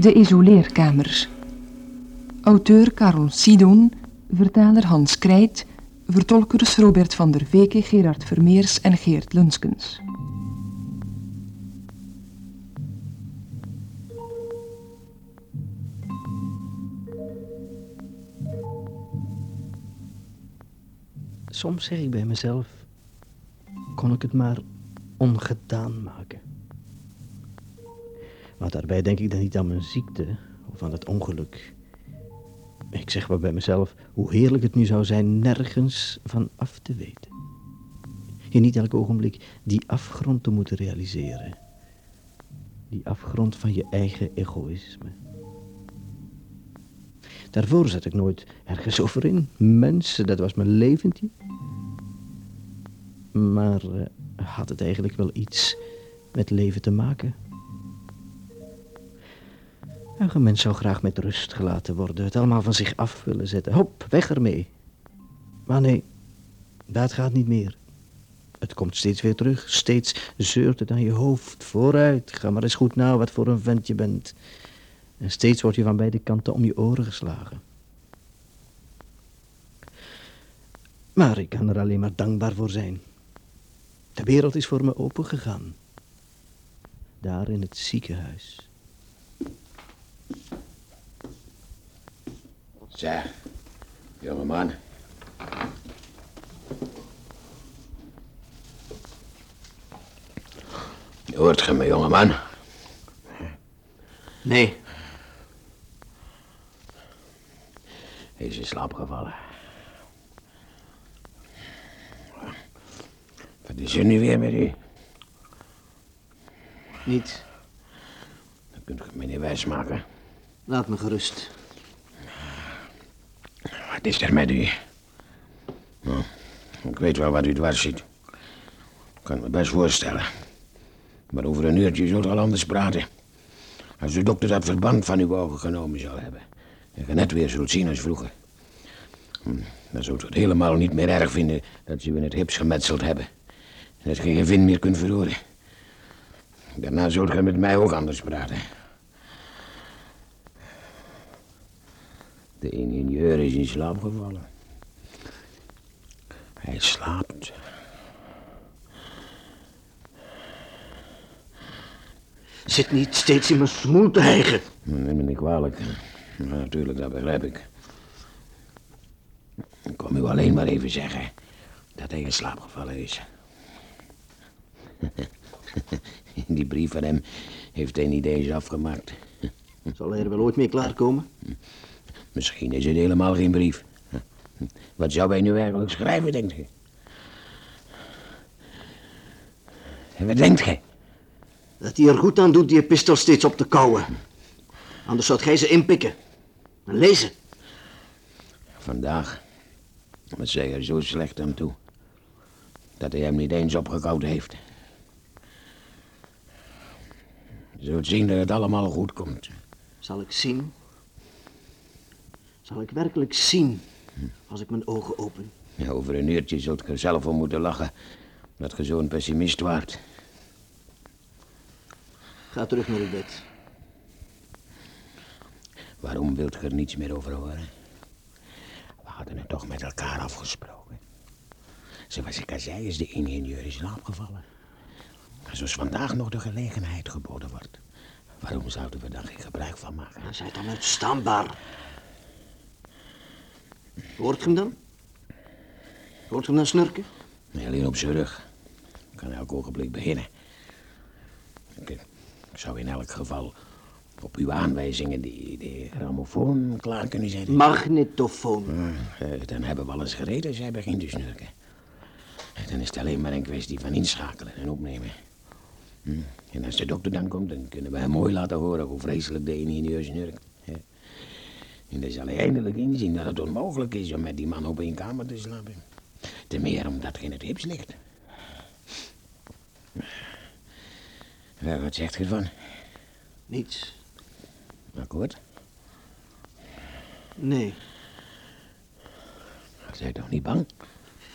De isoleerkamer. Auteur Karel Sidon, vertaler Hans Krijt, vertolkers Robert van der Veke, Gerard Vermeers en Geert Lunskens. Soms zeg ik bij mezelf, kon ik het maar ongedaan maken. Maar daarbij denk ik dan niet aan mijn ziekte of aan het ongeluk. Ik zeg maar bij mezelf, hoe heerlijk het nu zou zijn nergens van af te weten. In niet elk ogenblik die afgrond te moeten realiseren. Die afgrond van je eigen egoïsme. Daarvoor zet ik nooit ergens over in. Mensen, dat was mijn leventje. Maar uh, had het eigenlijk wel iets met leven te maken? Een mens zou graag met rust gelaten worden, het allemaal van zich af willen zetten. Hop, weg ermee. Maar nee, dat gaat niet meer. Het komt steeds weer terug, steeds zeurt het aan je hoofd. Vooruit, ga maar eens goed na wat voor een vent je bent. En steeds word je van beide kanten om je oren geslagen. Maar ik kan er alleen maar dankbaar voor zijn. De wereld is voor me opengegaan. Daar in het ziekenhuis. Zeg, jongeman. Hoort ge me, jongeman? Nee. Hij is in slaap gevallen. Wat is er nu weer met u? Niet. Dan kunt u me niet wijsmaken. Laat me gerust. Wat is er met u? Hm, ik weet wel wat u dwars ziet. Ik kan me best voorstellen. Maar over een uurtje zult u al anders praten. Als de dokter dat verband van uw ogen genomen zal hebben. En je net weer zult zien als vroeger. Hm, dan zult u het helemaal niet meer erg vinden dat ze u in het hips gemetseld hebben. En dat je geen vin meer kunt verloren. Daarna zult u met mij ook anders praten. De ingenieur is in slaap gevallen. Hij slaapt. Zit niet steeds in mijn smoel te hijgen. Neem me niet kwalijk. Ja, natuurlijk, dat begrijp ik. Ik kom u alleen maar even zeggen dat hij in slaap gevallen is. Die brief van hem heeft hij niet eens afgemaakt. Zal hij er wel ooit mee klaarkomen? Misschien is het helemaal geen brief. Wat zou hij nu eigenlijk schrijven, denkt u? En wat denkt gij? Dat hij er goed aan doet die pistool steeds op te kouwen. Anders zou gij ze inpikken. En lezen. Vandaag was zij er zo slecht aan toe. Dat hij hem niet eens opgekauwd heeft. Je zult zien dat het allemaal goed komt. Zal ik zien? Zal ik werkelijk zien als ik mijn ogen open? Ja, over een uurtje zult je zelf om moeten lachen dat je zo'n pessimist waart. Ga terug naar uw bed. Waarom wilt je er niets meer over horen? We hadden het toch met elkaar afgesproken. Zoals ik al zei, is de ingenieur in slaap gevallen. Zoals vandaag nog de gelegenheid geboden wordt. Waarom zouden we daar geen gebruik van maken? Dan zijt dan uitstaanbaar. Hoort je hem dan? Hoort je hem dan snurken? Nee, alleen op zijn rug. Kan elk ogenblik beginnen. Ik, ik zou in elk geval op uw aanwijzingen die, die grammofoon klaar kunnen zetten. Magnetofoon. Eh, dan hebben we alles gereed als jij begint te snurken. Dan is het alleen maar een kwestie van inschakelen en opnemen. Hm. En als de dokter dan komt, dan kunnen we hem mooi laten horen hoe vreselijk de ingenieur snurkt. En dan zal hij eindelijk inzien dat het onmogelijk is om met die man op één kamer te slapen. Ten meer omdat hij in het hips ligt. Wel, wat zegt je ervan? Niets. Akkoord? Nee. Zij toch niet bang?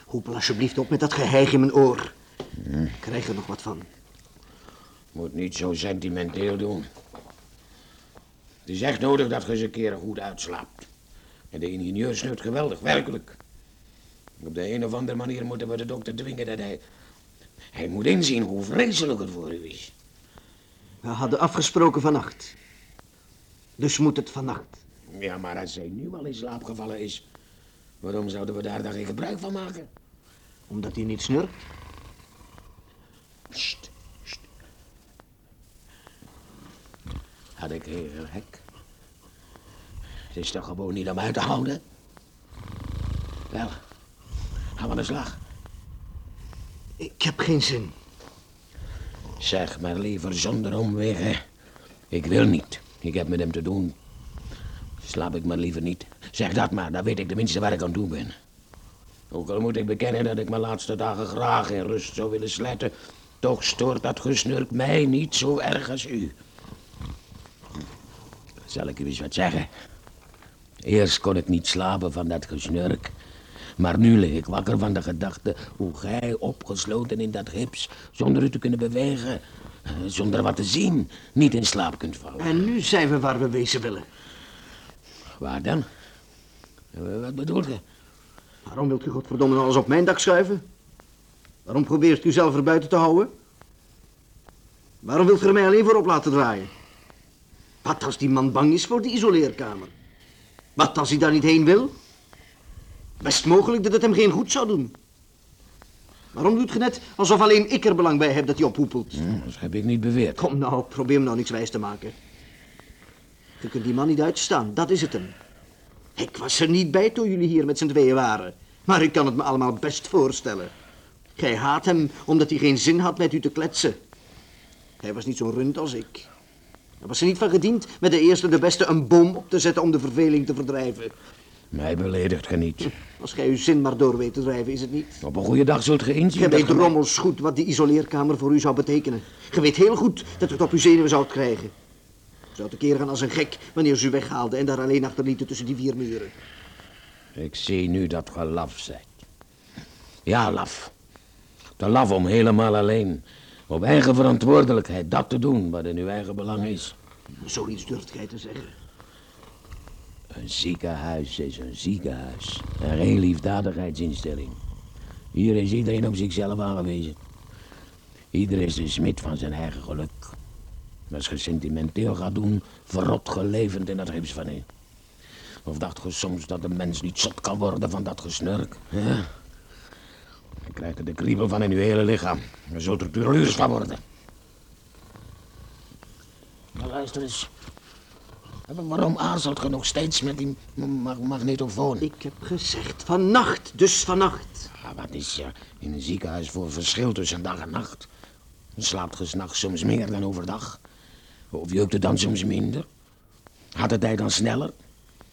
Hoepel alsjeblieft op met dat geheig in mijn oor. Ik krijg er nog wat van. Moet niet zo sentimenteel doen. Het is echt nodig dat je eens een keer goed uitslaapt. En de ingenieur sneurt geweldig, werkelijk. Op de een of andere manier moeten we de dokter dwingen dat hij... Hij moet inzien hoe vreselijk het voor u is. We hadden afgesproken vannacht. Dus moet het vannacht. Ja, maar als hij nu al in slaap gevallen is... waarom zouden we daar dan geen gebruik van maken? Omdat hij niet snurkt. Had ik heel gek. Het is toch gewoon niet om uit te houden? Wel, gaan we aan de slag. Ik heb geen zin. Zeg maar liever zonder omwegen. Ik wil niet. Ik heb met hem te doen. Slaap ik maar liever niet. Zeg dat maar, dan weet ik tenminste waar ik aan toe ben. Ook al moet ik bekennen dat ik mijn laatste dagen graag in rust zou willen sletten, toch stoort dat gesnurk mij niet zo erg als u. Zal ik u eens wat zeggen? Eerst kon ik niet slapen van dat gesnurk. Maar nu lig ik wakker van de gedachte hoe gij opgesloten in dat gips, zonder u te kunnen bewegen, zonder wat te zien, niet in slaap kunt vallen. En nu zijn we waar we wezen willen. Waar dan? Wat bedoelt u? Waarom wilt u godverdomme alles op mijn dak schuiven? Waarom probeert u zelf er buiten te houden? Waarom wilt u er mij alleen voor op laten draaien? Wat als die man bang is voor die isoleerkamer? Wat als hij daar niet heen wil? Best mogelijk dat het hem geen goed zou doen. Waarom doet ge net alsof alleen ik er belang bij heb dat hij ophoepelt? Dat heb ik niet beweerd. Kom nou, probeer me nou niks wijs te maken. Je kunt die man niet uitstaan, dat is het hem. Ik was er niet bij toen jullie hier met z'n tweeën waren. Maar ik kan het me allemaal best voorstellen. Gij haat hem omdat hij geen zin had met u te kletsen. Hij was niet zo'n rund als ik. Hij was er niet van gediend met de eerste de beste een boom op te zetten om de verveling te verdrijven. Mij beledigt ge niet. Als gij uw zin maar door weet te drijven, is het niet. Op een goede dag zult ge inzien. Gij weet rommels goed wat die isoleerkamer voor u zou betekenen. Ge weet heel goed dat het op uw zenuwen zou krijgen. U zou tekeer gaan als een gek wanneer ze u weghaalden en daar alleen achterlieten tussen die vier muren. Ik zie nu dat ge laf zijt. Ja, laf. Te laf om helemaal alleen, op eigen verantwoordelijkheid, dat te doen wat in uw eigen belang is. Zoiets durft gij te zeggen. Een ziekenhuis is een ziekenhuis. En geen liefdadigheidsinstelling. Hier is iedereen op zichzelf aangewezen. Ieder is de smid van zijn eigen geluk. Als je sentimenteel gaat doen, verrot ge levend in dat gips van u. Of dacht ge soms dat een mens niet zot kan worden van dat gesnurk? Ja? Dan krijgt er de kriebel van in uw hele lichaam. Dan zult er tureluurs van worden. Maar luister eens. Waarom aarzelt ge nog steeds met die ma- ma- magnetofoon? Ik heb gezegd vannacht, dus vannacht. Ja, wat is er in een ziekenhuis voor verschil tussen dag en nacht? Slaapt ge s'nachts soms meer dan overdag? Of jeukt het dan soms minder? Gaat de tijd dan sneller?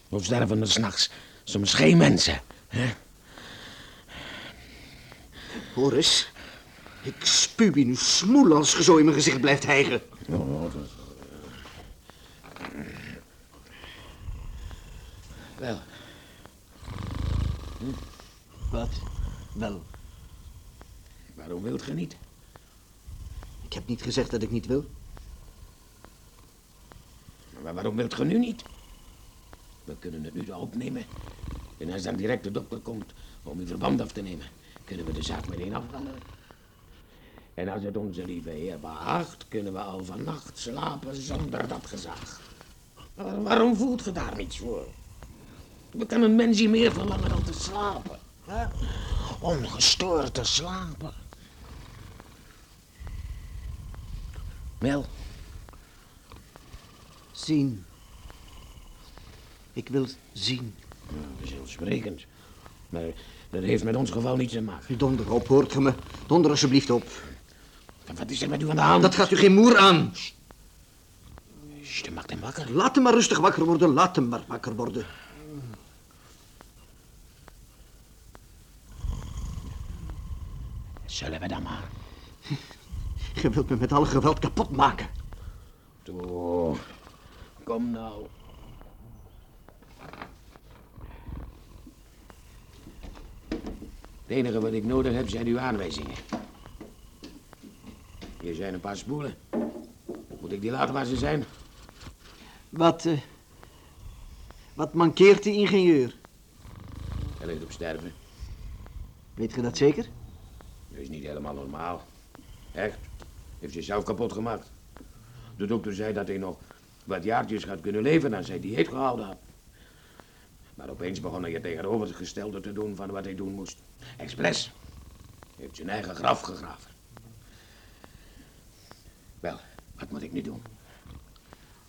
Of sterven er s'nachts soms geen mensen? Hè? Hoor eens. Ik spuw in uw smoel als ge zo in mijn gezicht blijft hijgen. Oh, dat- Wel, Wat? Wel, waarom wilt ge niet? ik heb niet gezegd dat ik niet wil. Maar waarom wilt ge nu niet? We kunnen het nu wel opnemen. En als dan direct de dokter komt om uw verband af te nemen, kunnen we de zaak meteen afhandelen. En als het onze lieve heer behaagt, kunnen we al vannacht slapen zonder dat gezag. Maar waarom voelt ge daar niets voor? We kan een mens hier meer verlangen dan te slapen. Hè? Ongestoord te slapen. Wel, Zien. Ik wil zien. vanzelfsprekend. Maar dat heeft met ons geval niets te maken. Donder op, hoort ge me. Donder alsjeblieft op. Wat is er met u aan de hand? Dat gaat u geen moer aan. Sst, maakt hem wakker. Laat hem maar rustig wakker worden. Laat hem maar wakker worden. Zullen we dan maar? Je wilt me met alle geweld kapot maken. Toe, kom nou. Het enige wat ik nodig heb zijn uw aanwijzingen. Hier zijn een paar spoelen. Moet ik die laten waar ze zijn? Wat, eh, wat mankeert de ingenieur? Hij ligt op sterven. Weet je dat zeker? Dat is niet helemaal normaal. Echt. Heeft zichzelf kapot gemaakt. De dokter zei dat hij nog wat jaartjes gaat kunnen leven als hij dieet gehouden had. Maar opeens begon hij het tegenovergestelde te doen van wat hij doen moest. Expres. Heeft zijn eigen graf gegraven. Wel, wat moet ik nu doen?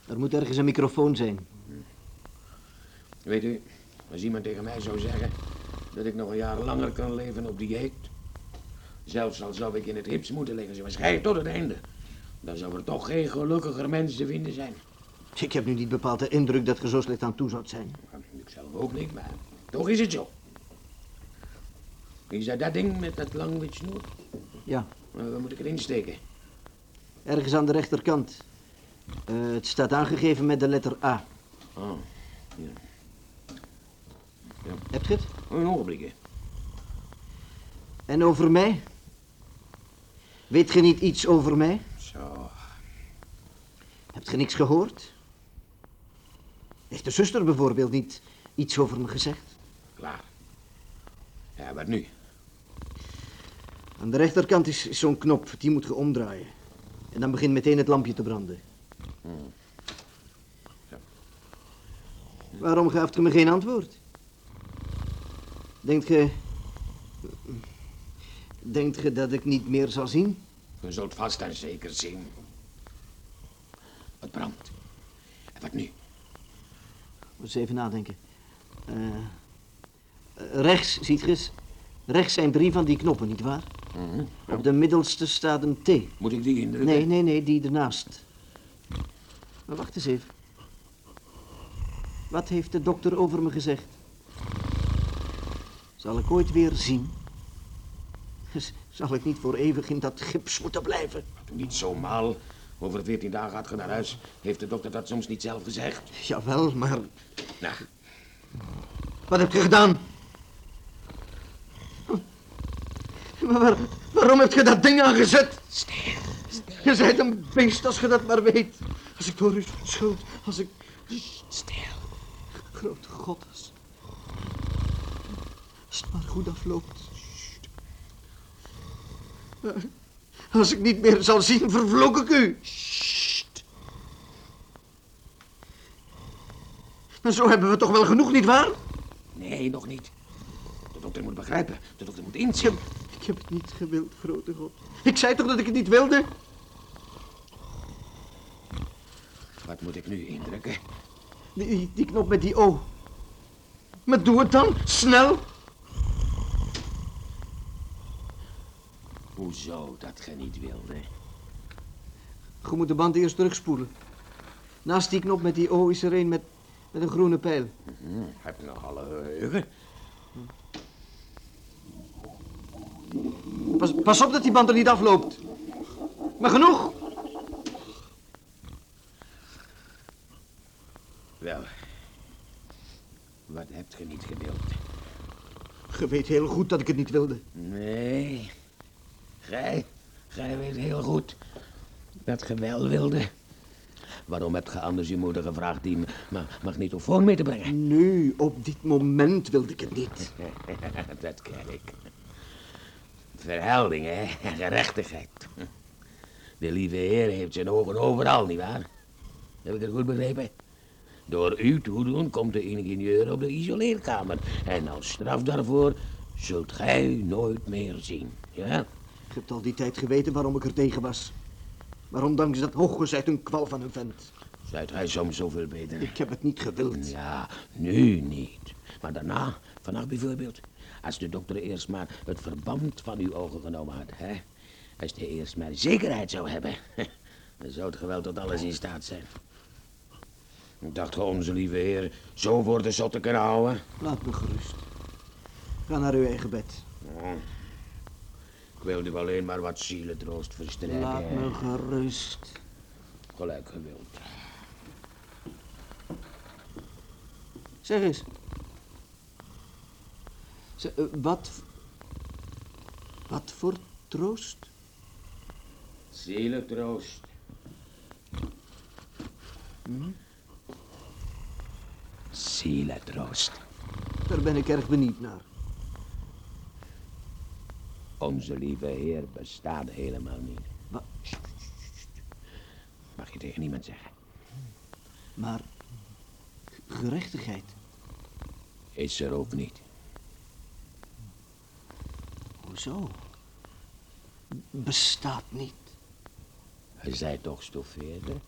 Er moet ergens een microfoon zijn. Weet u, als iemand tegen mij zou zeggen dat ik nog een jaar langer kan leven op dieet, zelfs al zou ik in het gips moeten liggen, zoals gij tot het einde, dan zou er toch geen gelukkiger mens te vinden zijn. Ik heb nu niet bepaald de indruk dat je zo slecht aan toe zou zijn. Ik zelf ook niet, maar toch is het zo. Is dat dat ding met dat lang wit snoer? Ja, Waar moet ik erin steken? ergens aan de rechterkant. Eh, het staat aangegeven met de letter A. Oh, Heb je het? een ogenblikje. En over mij? Weet je niet iets over mij? Zo. Hebt je niks gehoord? Heeft de zuster bijvoorbeeld niet iets over me gezegd? Klaar. Ja, wat nu? Aan de rechterkant is, is zo'n knop, die moet je omdraaien. En dan begint meteen het lampje te branden. Zo. Waarom geeft je me geen antwoord? Denkt je... Denkt je dat ik niet meer zal zien? Je zult vast en zeker zien. Het brandt. En wat nu? Eens even nadenken. Eh, eh, rechts, ziet je eens? Rechts zijn drie van die knoppen, nietwaar? Mhm. Op de middelste staat een T. Moet ik die indrukken? Nee, nee, nee, die ernaast. Maar wacht eens even. Wat heeft de dokter over me gezegd? Zal ik ooit weer zien? Zal ik niet voor eeuwig in dat gips moeten blijven? Niet zo mal. Over veertien dagen gaat je naar huis. Heeft de dokter dat soms niet zelf gezegd? Jawel, maar Nou, wat heb je gedaan? Maar waar- waarom heb je dat ding aangezet? stil. Je bent een beest als je dat maar weet. Als ik door u schuld, als ik... Stil. Grote God, als... Als het maar goed afloopt. Maar Als ik niet meer zal zien, vervloek ik u. Maar zo hebben we toch wel genoeg, nietwaar? Nee, nog niet. De dokter moet begrijpen. De dokter moet inzien. ik heb het niet gewild, grote God. Ik zei toch dat ik het niet wilde? Wat moet ik nu indrukken? Die, die knop met die O. Maar doe het dan, snel. Hoezo dat je niet wilde? Je moet de band eerst terugspoelen. Naast die knop met die O is er een met, met een groene pijl. Hm, heb je nog alle geheugen? Pas, pas op dat die band er niet afloopt. Maar genoeg. Wel. Wat hebt je niet gewild? Je weet heel goed dat ik het niet wilde. Nee. Gij, gij weet heel goed dat je wel wilde. Waarom hebt ge anders je moeder gevraagd die ma magnetofoon mee te brengen? Nu, op dit moment wilde ik het niet. dat ken ik. Verhelding, hè? Gerechtigheid. De lieve heer heeft zijn ogen overal, nietwaar? Heb ik het goed begrepen? Door uw toedoen komt de ingenieur op de isoleerkamer. En als straf daarvoor zult gij nooit meer zien. Ja? Je hebt al die tijd geweten waarom ik er tegen was. Maar ondanks dat hooggezet een kwal van een vent. Zijt gij soms zoveel beter? Ik heb het niet gewild. Ja, nu niet. Maar daarna, vannacht bijvoorbeeld. Als de dokter eerst maar het verband van uw ogen genomen had, hè? Als hij eerst maar zekerheid zou hebben, dan zou het geweld tot alles in staat zijn. Ik dacht onze lieve heer zo voor de zot te kunnen houden. Laat me gerust. Ga naar uw eigen bed. Ik wilde u alleen maar wat zielentroost verstrekken. Laat me gerust. Gelijk gewild. Zeg eens. Zeg, eh, wat... Wat voor troost? Zielentroost. zielentroost. Daar ben ik erg benieuwd naar. Onze lieve Heer bestaat helemaal niet. Wa- Mag je tegen niemand zeggen. Maar gerechtigheid, Is er ook niet. hoezo? Bestaat niet. Je zei toch stoffeerder?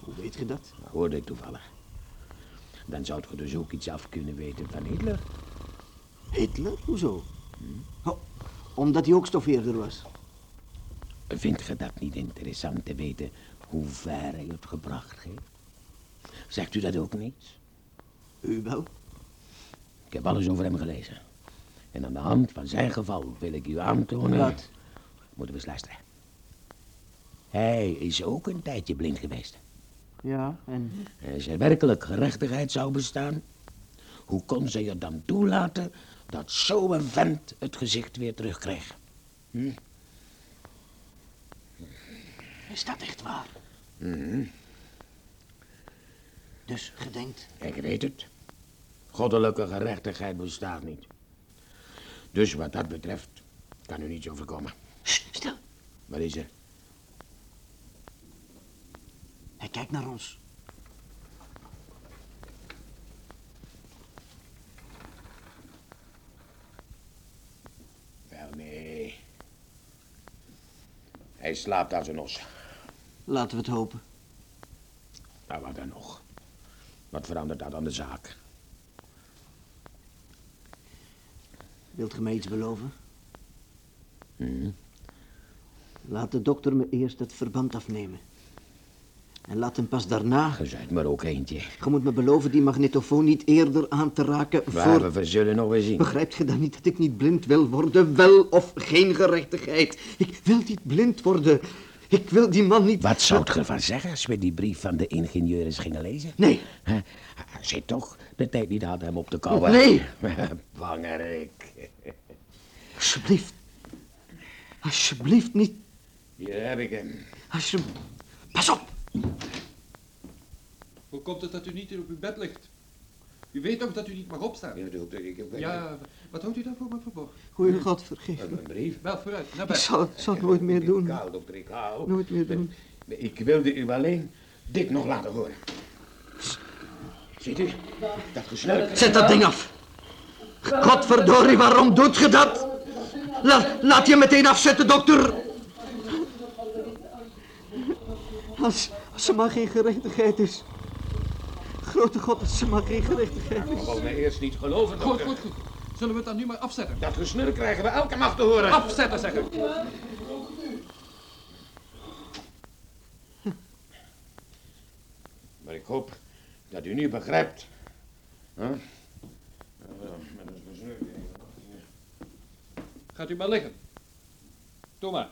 Hoe weet je dat? Dat hoorde ik toevallig. Dan zou je dus ook iets af kunnen weten van Hitler. Hitler? Hoezo? Oh, omdat hij ook stoffeerder was. Vindt je dat niet interessant te weten hoe ver hij het gebracht heeft? Zegt u dat ook niet? U wel? Ik heb alles over hem gelezen. En aan de hand van zijn geval wil ik u aantonen... Wat? Moeten we eens luisteren. Hij is ook een tijdje blind geweest. Ja, en... En als er werkelijk gerechtigheid zou bestaan... hoe kon zij er dan toelaten dat zo'n vent het gezicht weer terugkreeg? Is dat echt waar? Dus gedenkt. Ik weet het. Goddelijke gerechtigheid bestaat niet. Dus wat dat betreft kan u niets overkomen. Stil. Wat is er? Hij kijkt naar ons. Wel, nee. Hij slaapt als een os. Laten we het hopen. Nou, wat dan nog? Wat verandert dat aan de zaak? Wilt ge mij iets beloven? Hm? Laat de dokter me eerst het verband afnemen. En laat hem pas daarna... Je zijt maar ook eentje. Je moet me beloven die magnetofoon niet eerder aan te raken Maar voor... we zullen nog weer zien. Begrijpt je dan niet dat ik niet blind wil worden? Wel of geen gerechtigheid. Ik wil niet blind worden. Ik wil die man niet... Wat zou je ervan zeggen als we die brief van de ingenieur eens gingen lezen? Nee. Hè? Zit toch de tijd niet had hem op te kouwen? Nee. Bangerik. Alsjeblieft. Alsjeblieft niet. Hier heb ik hem. Alsje... Pas op. Hoe komt het dat u niet hier op uw bed ligt? U weet toch dat u niet mag opstaan? Ja, dokter, ik heb Ja, wat houdt u dan voor me verborgen? Goeie God, vergeef me. een brief. Wel, vooruit, naar Ik zal, het- zal het nooit meer doen. Ik dokter, ik hou. Nooit meer doen. Ik wilde u alleen dit nog laten horen. Ziet u? Dat gesnurk. Zet dat ding af. Godverdorie, waarom doet je dat? Laat, laat je meteen afzetten, dokter. Als, als er maar geen gerechtigheid is. Grote God, als er maar geen gerechtigheid is. Gewoon mij eerst niet geloven, Goed, dokter. goed, goed. Zullen we het dan nu maar afzetten? Dat gesnurk krijgen we elke nacht te horen. Afzetten, zeg ik. Maar ik hoop dat u nu begrijpt. Huh? Met een gesnurk. Gaat u maar liggen. Doe maar.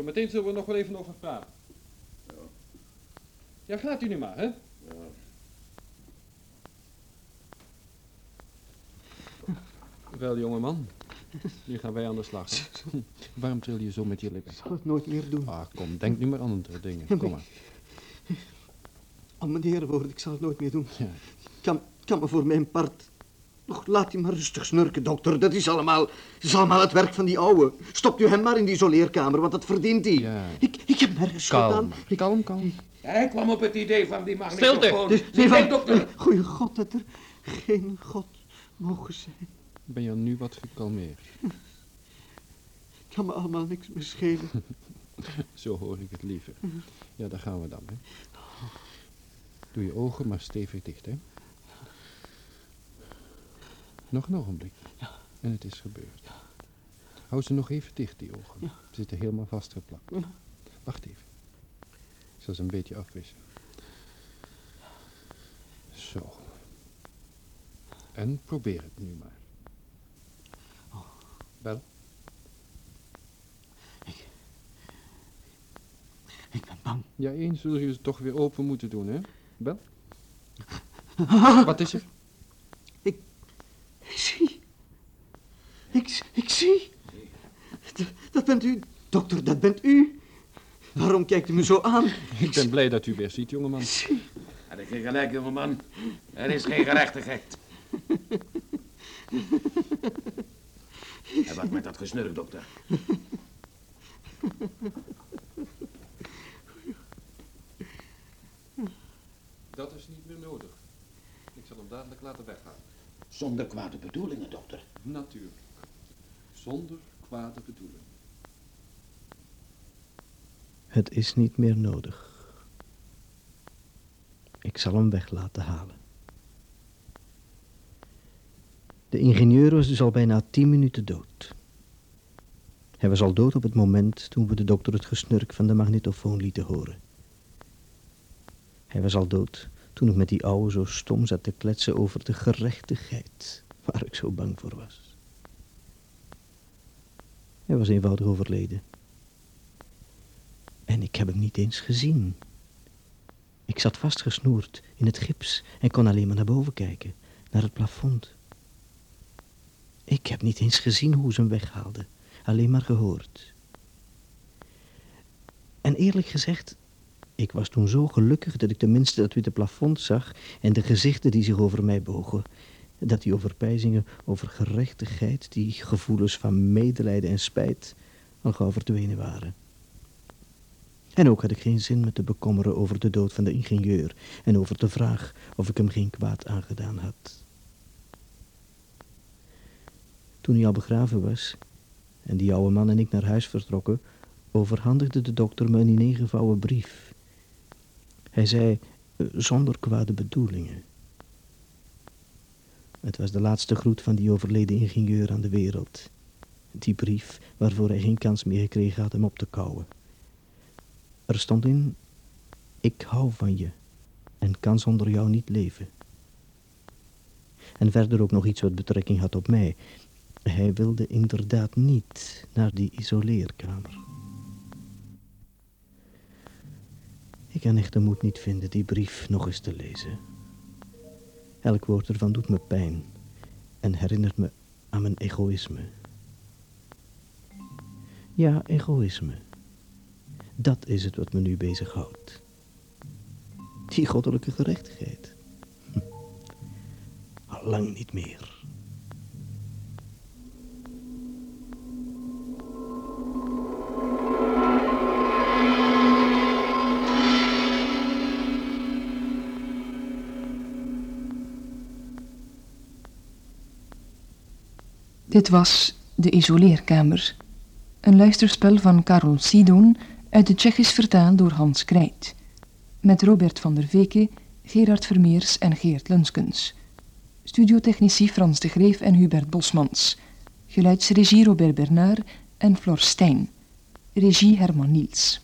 Zometeen zullen we nog wel even over praten. Ja, gaat u nu maar, hè? Wel, jongeman. Nu gaan wij aan de slag. Waarom tril je zo met je lippen? Ik zal het nooit meer doen. Ah, kom, denk nu maar aan andere dingen. Kom maar. Aan mijn heren woord, ik zal het nooit meer doen. Ja. Kan, kan me voor mijn part. Nog laat u maar rustig snurken, dokter. Dat is allemaal, is allemaal het werk van die ouwe. Stopt u hem maar in die isoleerkamer, want dat verdient hij. Ja. Ik, ik heb nergens Kalm, aan. Ik, kalm, kalm. Hij kwam op het idee van die magnetofoon. Stilte! dus, nee, Nee, van, dokter. Goeie God, dat er geen God mogen zijn. Ben je nu wat gekalmeerd? Kan me allemaal niks meer schelen. Zo hoor ik het liever. Ja, daar gaan we dan, hè. Doe je ogen maar stevig dicht, hè. Nog een ogenblik. En het is gebeurd. Hou ze nog even dicht, die ogen. Ze zitten helemaal vastgeplakt. Ja. Wacht even. Ik zal ze een beetje afwissen. Zo. En probeer het nu maar. Wel? Ik ben bang. Ja, eens zul je ze toch weer open moeten doen, hè? Wel? Wat is er? Ik zie. Ik, ik zie. D- Dat bent u, dokter, dat bent u. Waarom kijkt u me zo aan? Ik ben blij dat u weer ziet, jongeman. Had ik geen gelijk, jongeman. Er is geen gerechtigheid. en wat met dat gesnurk, dokter? Dat is niet meer nodig. Ik zal hem dadelijk laten weggaan. Zonder kwade bedoelingen, dokter. Natuurlijk. Zonder kwade bedoeling. Het is niet meer nodig. Ik zal hem weg laten halen. De ingenieur was dus al bijna tien minuten dood. Hij was al dood op het moment toen we de dokter het gesnurk van de magnetofoon lieten horen. Hij was al dood toen ik met die ouwe zo stom zat te kletsen over de gerechtigheid waar ik zo bang voor was. Hij was eenvoudig overleden. En ik heb hem niet eens gezien. Ik zat vastgesnoerd in het gips en kon alleen maar naar boven kijken, naar het plafond. Ik heb niet eens gezien hoe ze hem weghaalden, alleen maar gehoord. En eerlijk gezegd, ik was toen zo gelukkig dat ik tenminste dat witte plafond zag en de gezichten die zich over mij bogen. Dat die overpijzingen over gerechtigheid, die gevoelens van medelijden en spijt, al gauw verdwenen waren. En ook had ik geen zin me te bekommeren over de dood van de ingenieur en over de vraag of ik hem geen kwaad aangedaan had. Toen hij al begraven was en die oude man en ik naar huis vertrokken, overhandigde de dokter me een ineengevouwen brief. Hij zei, eh, zonder kwade bedoelingen. Het was de laatste groet van die overleden ingenieur aan de wereld. Die brief waarvoor hij geen kans meer gekregen had hem op te kouwen. Er stond in, ik hou van je en kan zonder jou niet leven. En verder ook nog iets wat betrekking had op mij. Hij wilde inderdaad niet naar die isoleerkamer. Ik kan echt de moed niet vinden die brief nog eens te lezen. Elk woord ervan doet me pijn en herinnert me aan mijn egoïsme. Ja, egoïsme. Dat is het wat me nu bezighoudt. Die goddelijke gerechtigheid. Hm. Al lang niet meer. Dit was De Isoleerkamer, een luisterspel van Karol Sidon uit het Tsjechisch vertaald door Hans Krijt. Met Robert van der Veke, Gerard Vermeers en Geert Lunskens. Studiotechnici Frans de Greef en Hubert Bosmans. Geluidsregie Robert Bernard en Flor Stijn. Regie Herman Niels.